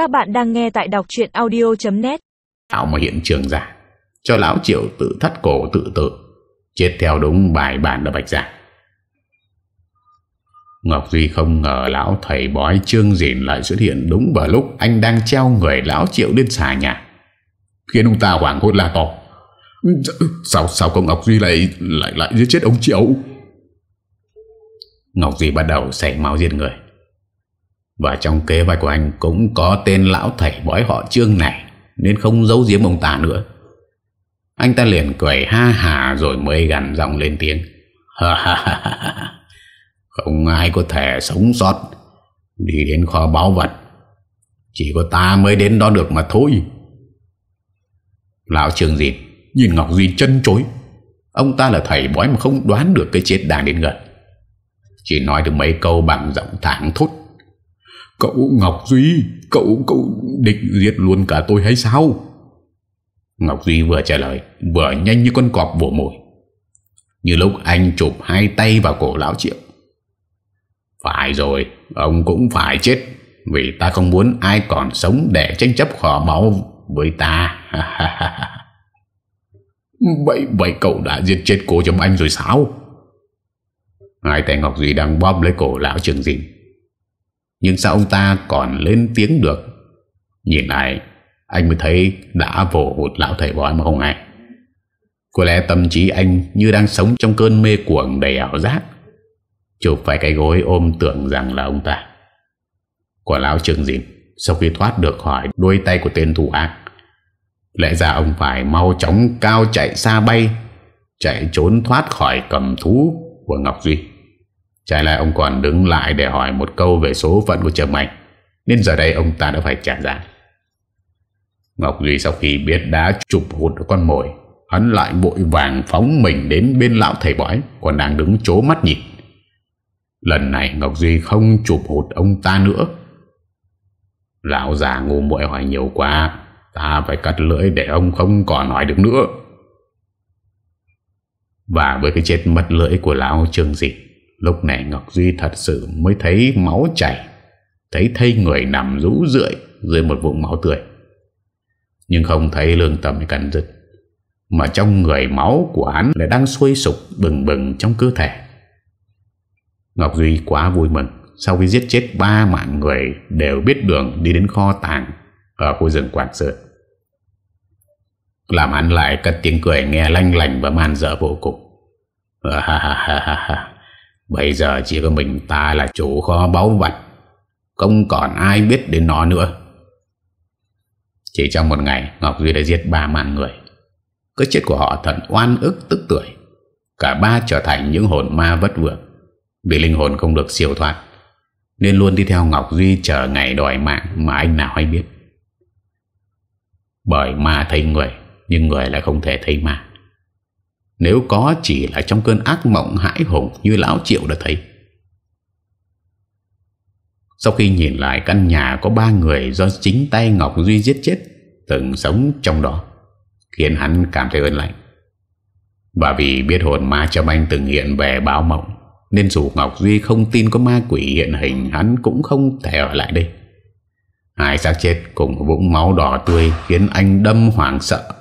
Các bạn đang nghe tại đọc chuyện audio.net tạo mà hiện trường giả, Cho lão triệu tự thắt cổ tự tử Chết theo đúng bài bản đã bạch giả Ngọc Duy không ngờ lão thầy bói trương dịn lại xuất hiện đúng vào lúc anh đang treo người lão triệu lên xà nhà. Khiến ông ta hoảng hốt la to. Sao sao con Ngọc Duy lại lại lại giết chết ông triệu? Ngọc Duy bắt đầu xảy máu giết người. Và trong kế hoạch của anh cũng có tên lão thầy bói họ trương này, nên không giấu giếm ông ta nữa. Anh ta liền cười ha hà rồi mới gần giọng lên tiếng. Ha ha ha ha. Không ai có thể sống sót, Đi đến kho báu vật Chỉ có ta mới đến đó được mà thôi Lão trường dịt Nhìn Ngọc Duy chân chối Ông ta là thầy bói mà không đoán được Cái chết đang đến gần Chỉ nói được mấy câu bằng giọng thẳng thốt Cậu Ngọc Duy, Cậu cậu định giết luôn cả tôi hay sao? Ngọc Duy vừa trả lời, Vừa nhanh như con cọp vỗ mồi. Như lúc anh chụp hai tay vào cổ lão triệu. Phải rồi, Ông cũng phải chết, Vì ta không muốn ai còn sống Để tranh chấp khỏ máu với ta. Vậy vậy cậu đã giết chết cô chồng anh rồi sao? Hai tay Ngọc Duy đang bóp lấy cổ lão trường dinh. Nhưng sao ông ta còn lên tiếng được? Nhìn lại, Anh mới thấy đã vồ hụt lão thầy bói mà không ai. Có lẽ tâm trí anh như đang sống trong cơn mê cuồng đầy ảo giác. Chụp phải cái gối ôm tưởng rằng là ông ta. Quả lão trường dịp Sau khi thoát được khỏi đuôi tay của tên thủ ác, Lẽ ra ông phải mau chóng cao chạy xa bay, Chạy trốn thoát khỏi cầm thú của Ngọc Duy. Trái lại ông còn đứng lại để hỏi một câu về số phận của Trầm Anh Nên giờ đây ông ta đã phải trả giá. Ngọc Duy sau khi biết đã chụp hụt con mồi, Hắn lại bội vàng phóng mình đến bên lão thầy bói, Còn đang đứng chố mắt nhìn. Lần này Ngọc Duy không chụp hụt ông ta nữa. Lão già ngu muội hỏi nhiều quá, Ta phải cắt lưỡi để ông không còn hỏi được nữa. Và với cái chết mất lưỡi của lão Trương dịch Lúc này Ngọc Duy thật sự mới thấy máu chảy, Thấy thây người nằm rũ rượi Dưới một vũng máu tươi. Nhưng không thấy lương tâm cắn rứt, Mà trong người máu của hắn lại đang xuôi sục bừng bừng trong cơ thể. Ngọc Duy quá vui mừng Sau khi giết chết ba mạng người Đều biết đường đi đến kho tàng Ở khu rừng Quảng Sơn. Làm hắn lại cất tiếng cười Nghe lanh lành và man dở vô cùng. Ha ha ha ha ha. Bây giờ chỉ có mình ta là chủ kho báu vật. Không còn ai biết đến nó nữa. Chỉ trong một ngày, Ngọc Duy đã giết ba mạng người. Cái chết của họ thật oan ức tức tuổi Cả ba trở thành những hồn ma vất vượng vì linh hồn không được siêu thoát, Nên luôn đi theo Ngọc Duy chờ ngày đòi mạng mà anh nào hay biết. Bởi ma thấy người, Nhưng người lại không thể thấy ma. Nếu có chỉ là trong cơn ác mộng hãi hùng Như Lão Triệu đã thấy. Sau khi nhìn lại căn nhà có ba người Do chính tay Ngọc Duy giết chết, Từng sống trong đó, Khiến hắn cảm thấy ơn lạnh. Và vì biết hồn ma cho anh từng hiện về báo mộng, nên dù Ngọc Duy không tin có ma quỷ hiện hình, Hắn cũng không thể ở lại đây. Hai xác chết cùng vũng máu đỏ tươi Khiến anh đâm hoảng sợ.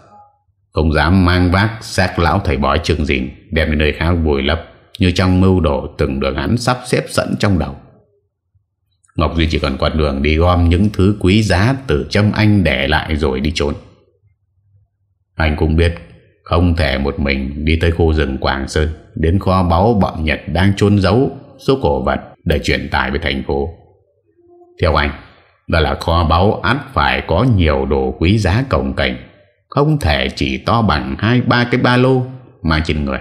Không dám mang vác xác lão thầy bói trường dình Đem đến nơi khác vùi lấp, Như trong mưu đồ từng được hắn sắp xếp sẵn trong đầu. Ngọc Duy chỉ còn quạt đường đi gom những thứ quý giá từ châm anh để lại rồi đi trốn. Anh cũng biết không thể một mình đi tới khu rừng Quảng Sơn, Đến kho báu bọn Nhật đang chôn giấu số cổ vật để chuyển tải về thành phố. Theo anh, Đó là kho báu ắt phải có nhiều đồ quý giá cổng cảnh không thể chỉ to bằng hai, ba cái ba lô mang trên người.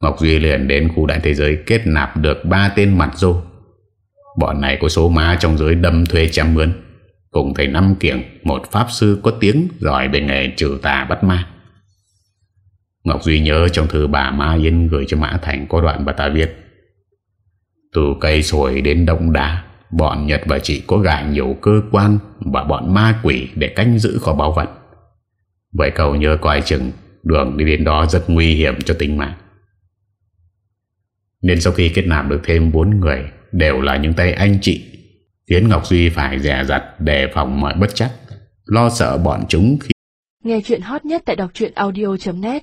Ngọc Duy liền đến khu đại thế giới kết nạp được ba tên mặt rô Bọn này có số má trong giới đâm thuê trăm mướn, Cùng thầy Năm Kiểng, Một pháp sư có tiếng giỏi về nghề trừ tà bắt ma. Ngọc Duy nhớ trong thư bà Ma Yên gửi cho Mã Thành có đoạn bà ta viết, Từ cây sồi đến đông đá, Bọn Nhật và chị có gài nhiều cơ quan Và bọn ma quỷ để canh giữ kho bảo vật. Vậy cậu nhớ coi chừng Đường đi đến đó rất nguy hiểm cho tính mạng. Nên sau khi kết nạp được thêm 4 người, Đều là những tay anh chị Khiến Ngọc Duy phải dè dặt đề phòng mọi bất chắc, Lo sợ bọn chúng khi Nghe chuyện hot nhất tại đọc audio.net